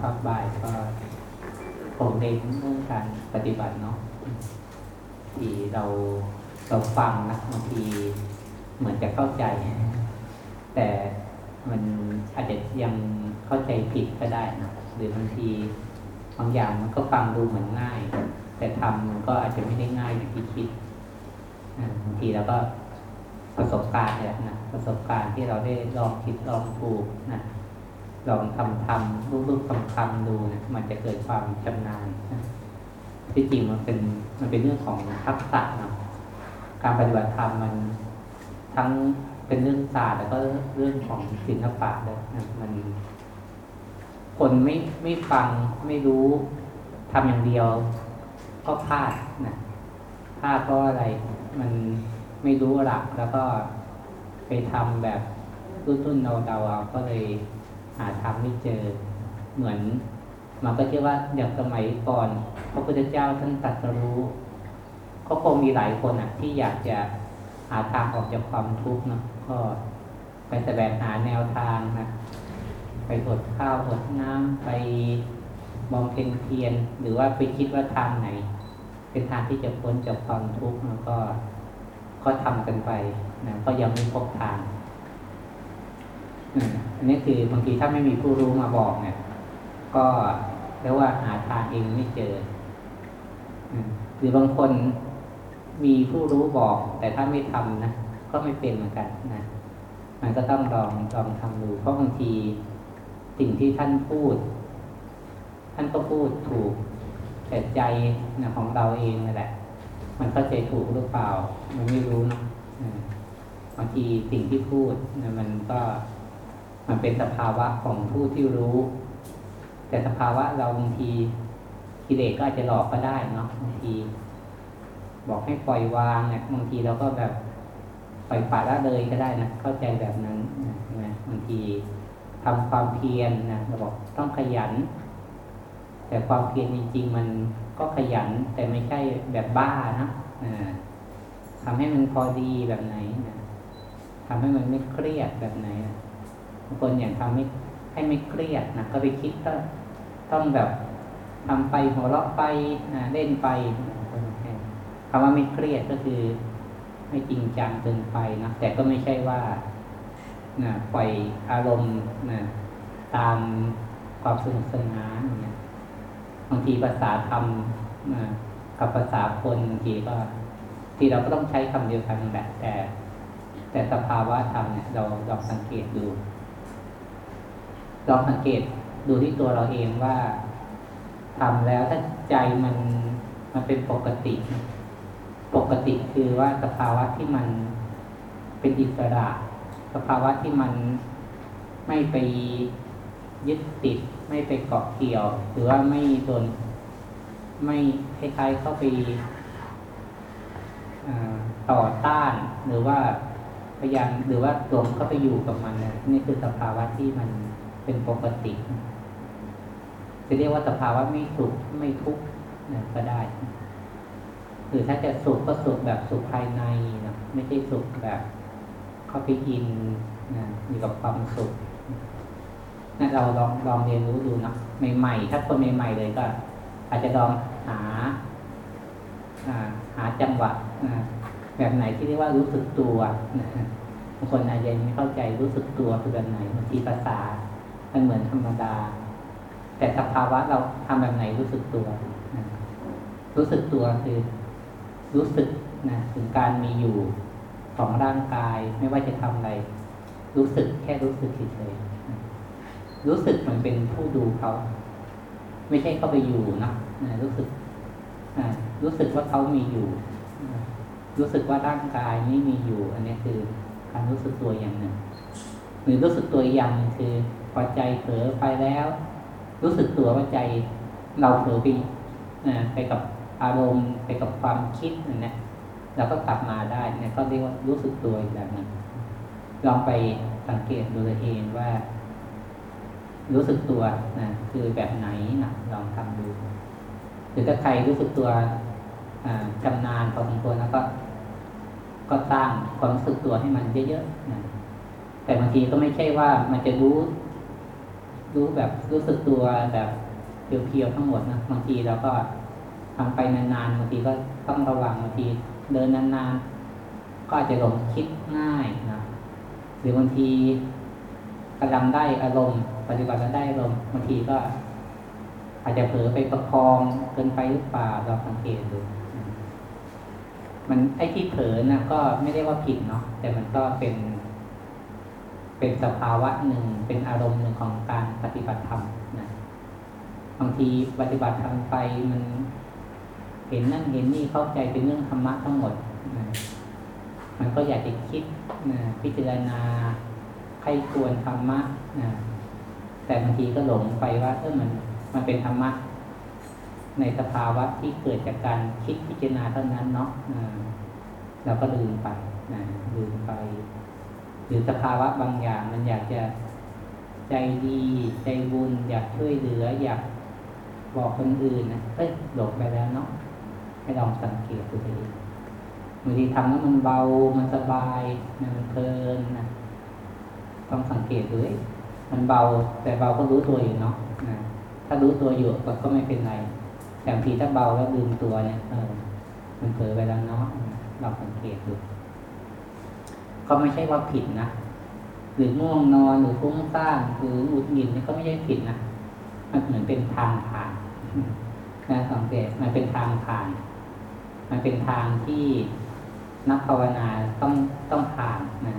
ภาพบ่ายก็ผมเน้นเรื่องการปฏิบัติเนาะที่เราเราฟังนะบางทีเหมือนจะเข้าใจ แต่มันอาจจะยังเข้าใจผิดก็ได้นะหรือบางทีบางอย่างมันก็ฟังดูเหมือนง่าย แต่ทำมันก็อาจจะไม่ได้ง่ายอย่างที่คิดบางทีเราก็ประสบการณ์เนี่ยนะประสบการณ์ที่เราได้ลองคิดลองถูกนะ ลองทำทำรูปๆคำคำดูนะมันจะเกิดความชำนาญที่จริงมันเป็นมันเป็นเรื่องของทักษะเนาะการปฏิบัติธรรมมันทั้งเป็นเรื่องศาสตร์แล้วก็เรื่องของศิลปะด้วยนะมัน คนไม่ไม่ฟังไม่รู้ทำอย่างเดียว ก็พลาดนะพลาดเพราะอะไร มันไม่รู้หลักแล้วก็ไปทำแบบรุ่นๆเดาๆเอาก็เลย หาทำไม่เจอ เหมือนมันก็เชื่อว่าอย่างสมัยก่อนพระพุทธเจ้าท่านตรัสรู้ก็คงมีหลายคนอะ ที่อยากจะหาทางออกจากความทุกข์เนาะก็ไปแสวงหาแนวทางนะไปอดข้าวอดน้ำไปบำเพ็ญเพียรหรือว่าไปคิดว่าทางไหน เป็นทางที่จะพ้นจากความทุกข์แล้วก็ก็ทำกันไปนะก็ยังไม่พบทาง อันนี้คือบางทีถ้าไม่มีผู้รู้มาบอกเนี่ย ก็เรียกว่าหาทางเองไม่เจอหรือบางคนมีผู้รู้บอก แต่ถ้าไม่ทำนะก็ไม่เป็นเหมือนกันนะมันก็ต้องลองลองทำดูเพราะบางทีสิ่งที่ท่านพูด ท่านก็พูดถูก แต่ใจนะของเราเองนั่นแหละ มันเข้าใจถูกหรือเปล่า มันไม่รู้นะบางทีสิ่งที่พูดนะมันก็ มันเป็นสภาวะของผู้ที่รู้ แต่สภาวะเราบางทีกิเลสก็อาจจะหลอกก็ได้เนาะบางที บอกให้ปล่อยวางเนี่ยบางทีเราก็แบบปล่อยปละละเลยก็ได้นะเข้าใจแบบนั้นนะใช่ไหมบางทีทำความเพียรนะเราบอกต้องขยัน แต่ความเพียรจริง ๆ มันก็ขยัน แต่ไม่ใช่แบบบ้านะอ่าทำให้มันพอดีแบบไหนนะทำให้มันไม่เครียดแบบไหนนะางคนอย่างทำให้ให้ไม่เครียดนะก็ไปคิดก็ต้องแบบทำไปหัวเราะไปนะเล่นไปคำว่าไม่เครียดก็คือ ไม่จริงจังเกินไปนะแต่ก็ไม่ใช่ว่านะปล่อยอารมณ์นะตามความสนุกสนานเงี้ยบางทีภาษาธรรมนะกับภาษาคนบางทีก็ที่เราก็ต้องใช้คำเดียวกันแหละแต่ แต่สภาวะธรรมเนี่ยเราลองสังเกตดู ลองสังเกตดูที่ตัวเราเองว่าทำแล้วถ้าใจมันมันเป็นปกติ ปกติคือว่าสภาวะที่มันเป็นอิสระ สภาวะที่มันไม่ไปยึดติด ไม่ไปเกาะเกี่ยว หรือว่าไม่โดนไม่คล้ายๆเข้าไปต่อต้าน หรือว่าพยายามหรือว่าหลงเข้าไปอยู่กับมันนี่คือสภาวะที่มัน เป็นปกติ จะเรียกว่าสภาวะไม่สุขไม่ทุกข์นะก็ได้ หรือถ้าจะสุขก็สุขแบบสุขภายในนะไม่ใช่สุขแบบเข้าไปอินนะอยู่กับความสุขนะเราลองลองเรียนรู้ดูนะใหม่ๆถ้าคนใหม่ๆเลยก็ อาจจะลองหาหาจังหวะแบบไหนที่เรียกว่ารู้สึกตัวบางคนอาจจะยังไม่เข้าใจรู้สึกตัวคือแบบไหนบางทีภาษา มันเหมือนธรรมดา แต่สภาวะเราทำแบบไหนรู้สึกตัวนะรู้สึกตัวคือ รู้สึกนะถึงการมีอยู่ของร่างกายไม่ว่าจะทำอะไร รู้สึกแค่รู้สึกเฉยๆรู้สึกเหมันเป็นผู้ดูเขาไม่ใช่เข้าไปอยู่นะนะรู้สึกรู้สึกว่าเขามีอยู่ รู้สึกว่าร่างกายนี้มีอยู่ อันนี้คือการรู้สึกตัวอย่างหนึ่ง หรือรู้สึกตัวอีกอย่างหนึ่งคือ พอใจเผลอไปแล้ว รู้สึกตัวว่าใจเราเผลอไปนะไปกับอารมณ์ไปกับความคิดนั่นะเราก็กลับมาได้เนี่ยก็เรียกว่ารู้สึกตัวอีกแบบหนึงลองไปสังเกตดูตัวเองว่า รู้สึกตัวนะคือแบบไหนนะลองทำดู หรือถ้าใครรู้สึกตัวอ่าชำนาญพอสมควรแล้วก็ ก็สร้างความรู้สึกตัวให้มันเยอะๆนะแต่บางทีก็ไม่ใช่ว่ามันจะรู้ รู้แบบรู้สึกตัวแบบเพียวๆทั้งหมดนะบางทีเราก็ทำไปนานๆบางทีก็ต้องระวังบางทีเดินนานๆ ก็อาจจะหลงคิดง่ายนะหรือบางทีกำลังได้อารมณ์ ปฏิบัติแล้วได้อารมณ์บางทีก็ อาจจะเผลอไปประคองเกินไปหรือเปล่าเราสังเกตดูมันไอ้ที่เผลอนะก็ไม่ได้ว่าผิดเนาะแต่มันก็เป็น เป็นสภาวะหนึ่งเป็นอารมณ์หนึ่งของการปฏิบัติธรรมนะบางทีปฏิบัติธรรมไปมันเห็นนั่นเห็นนี่เข้าใจเป็นเรื่องธรรมะทั้งหมดนะมันก็อยากจะคิดนะพิจารณาใครควรธรรมะนะแต่บางทีก็หลงไปว่าเออมันมันเป็นธรรมะในสภาวะที่เกิดจากการคิดพิจารณาเท่านั้นเนาะเราก็ลืมไปนะลืมไป หรือสภาวะบางอย่าง มันอยากจะใจดีใจบุญ อยากช่วยเหลือ อยากบอกคนอื่นนะเอ้ยหลงไปแล้วเนาะให้ลองสังเกตดูดีบางทีทำแล้วมันเบา มันสบาย มันเพลินนะต้องสังเกตดูมันเบา แต่เบาก็รู้ตัวอยู่เนาะนะถ้ารู้ตัวอยู่ก็ไม่เป็นไร แต่บางทีถ้าเบาแล้วลืมตัวเนี่ยเออมันเผลอไปแล้วเนาะเราสังเกตดู ก็ไม่ใช่ว่าผิดนะหรือง่วงนอนหรือฟุ้งซ่านหรือหงุดหงิดนี่ก็ไม่ใช่ผิดนะมันเหมือนเป็นทางผ่านนะสังเกตมันเป็นทางผ่าน มันเป็นทางที่นักภาวนาต้องต้องผ่านนะ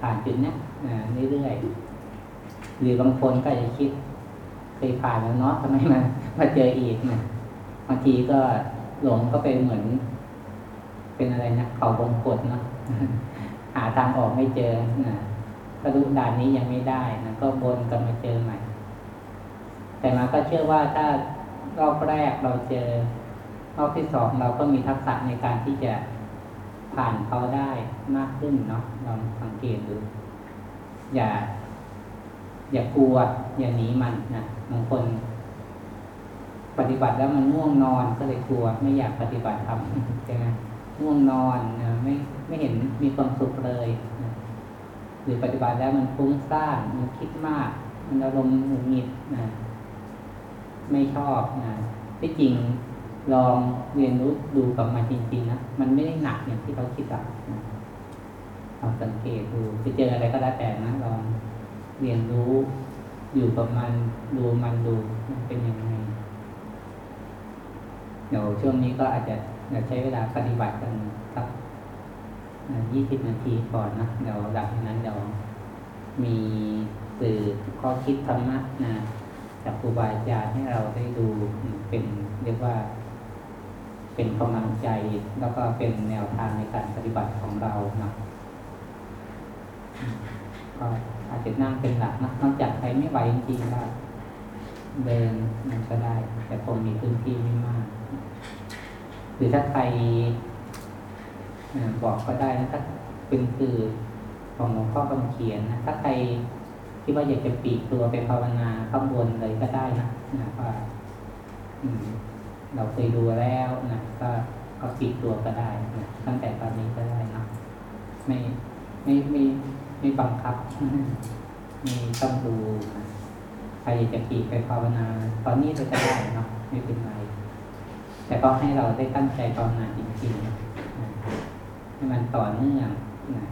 ผ่านจุดนี้นะเรื่อยๆหรือบางคนก็จะคิดเคยผ่านแล้วเนาะทำไมมามาเจออีกนะบางทีก็หลงก็เป็นเหมือน เป็นอะไรนะเขาบงกดเนาะ หาทางออกไม่เจอนะก็รู้ด่านนี้ยังไม่ได้นะก็บนกันมาเจอใหม่ แต่มาก็เชื่อว่าถ้ารอบแรกเราเจอ รอบที่สองเราก็มีทักษะในการที่จะผ่านเขาได้มากขึ้นเนาะลองสังเกตดูอย่า อย่ากลัว อย่าหนีมันนะบางคน ปฏิบัติแล้วมันง่วงนอนก็เลยกลัว ไม่อยากปฏิบัติทำใช่ไหม ง่วงนอนนะไม่ไม่เห็นมีความสุขเลยนะหรือปฏิบัติแล้วมันฟุ้งซ่านมันคิดมาก มันอารมณ์หงุดหงิดนะไม่ชอบนะที่จริงลองเรียนรู้ดูกับมันจริง ๆ นะมันไม่ได้หนักอย่างที่เราคิดหรอกนะลองสังเกตดูไปเจออะไรก็แล้แต่นะลองเรียนรู้อยู่กับมันดูมันดูมันเป็นยังไงเดี๋ยวช่วงนี้ก็อาจจะ เดี๋ยวใช้เวลาปฏิบัติกันสักยี่สิบนาทีก่อนนะเดี๋ยวหลังจากนั้นเดี๋ยวมีสื่อข้อคิดธรรมะนะจากครูบาอาจารย์ให้เราได้ดูเป็นเรียกว่า เป็นกำลังใจแล้วก็เป็นแนวทางในการปฏิบัติของเรานะก็อาจจะนั่งเป็นหลักนะนอกจากใครไม่ไหวจริงๆก็เดินมันก็ได้ แต่คงมีพื้นที่ไม่มาก หรือถ้าใครบอกก็ได้นะถ้าเป็นคือของหลวงพ่อคำเขียนนะถ้าใครที่ว่าอยากจะปีกตัวไปภาวนาข้างบนเลยก็ได้นะนะว่าเราเคยดูแล้วนะก็ก็ปีกตัวก็ได้นะตั้งแต่ตอนนี้ก็ได้นะไม่ไม่ไม่ไม่บังคับไม่ต้องดูใครอยากจะปีกไปภาวนา ตอนนี้ก็ได้นะไม่เป็นไร แต่ก็ให้เราได้ตั้งใจภาวนาจริงๆให้มันต่อเนื่องนะ